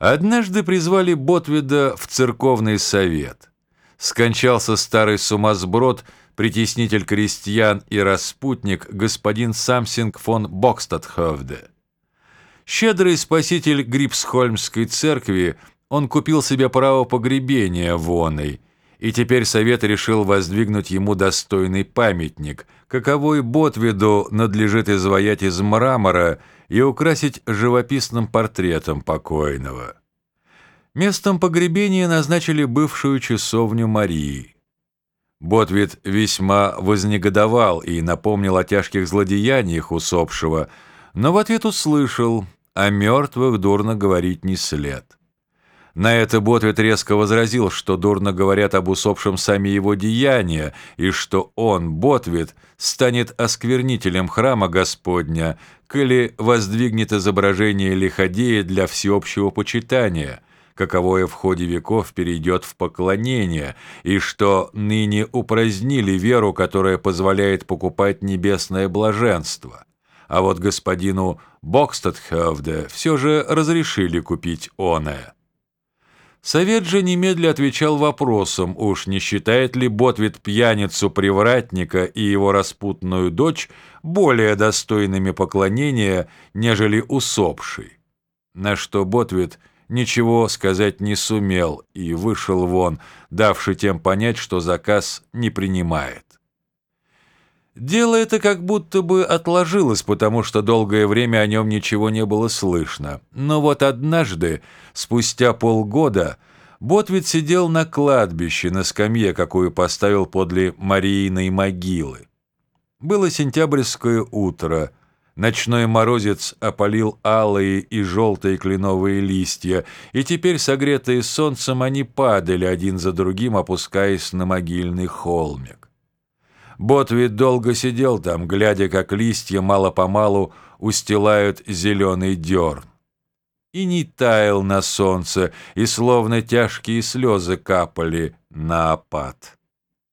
Однажды призвали Ботвида в церковный совет. Скончался старый сумасброд, притеснитель крестьян и распутник господин Самсинг фон Бокстадховде. Щедрый спаситель Грипсхольмской церкви, он купил себе право погребения воной, и теперь совет решил воздвигнуть ему достойный памятник, каковой Ботвиду надлежит изваять из мрамора и украсить живописным портретом покойного. Местом погребения назначили бывшую часовню Марии. Ботвит весьма вознегодовал и напомнил о тяжких злодеяниях усопшего, но в ответ услышал, о мертвых дурно говорить не след. На это Ботвит резко возразил, что дурно говорят об усопшем сами его деяния, и что он, Ботвит, станет осквернителем храма Господня, коли воздвигнет изображение лиходея для всеобщего почитания, каковое в ходе веков перейдет в поклонение, и что ныне упразднили веру, которая позволяет покупать небесное блаженство. А вот господину Бокстадхевде все же разрешили купить оное. Совет же немедля отвечал вопросом, уж не считает ли Ботвит пьяницу-привратника и его распутную дочь более достойными поклонения, нежели усопший. На что Ботвит ничего сказать не сумел и вышел вон, давший тем понять, что заказ не принимает. Дело это как будто бы отложилось, потому что долгое время о нем ничего не было слышно. Но вот однажды, спустя полгода, Ботвит сидел на кладбище, на скамье, какую поставил подле Марииной могилы. Было сентябрьское утро. Ночной морозец опалил алые и желтые кленовые листья, и теперь, согретые солнцем, они падали один за другим, опускаясь на могильный холмик. Ботвит долго сидел там, глядя, как листья мало-помалу устилают зеленый дерн. И не таял на солнце, и словно тяжкие слезы капали на опад.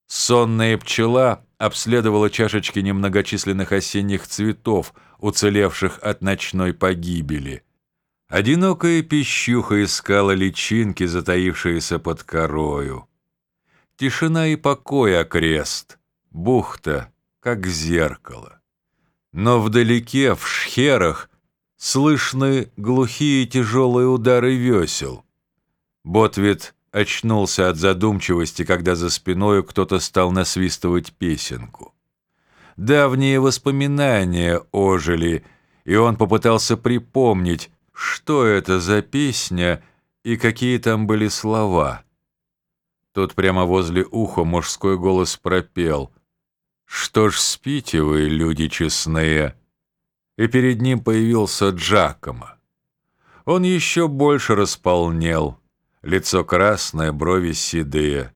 Сонная пчела обследовала чашечки немногочисленных осенних цветов, уцелевших от ночной погибели. Одинокая пищуха искала личинки, затаившиеся под корою. Тишина и покой окрест — бухта, как зеркало. Но вдалеке, в шхерах, слышны глухие тяжелые удары весел. Ботвит очнулся от задумчивости, когда за спиной кто-то стал насвистывать песенку. Давние воспоминания ожили, и он попытался припомнить, что это за песня и какие там были слова. Тут прямо возле уха мужской голос пропел — «Что ж спите вы, люди честные?» И перед ним появился Джакомо. Он еще больше располнел, лицо красное, брови седые.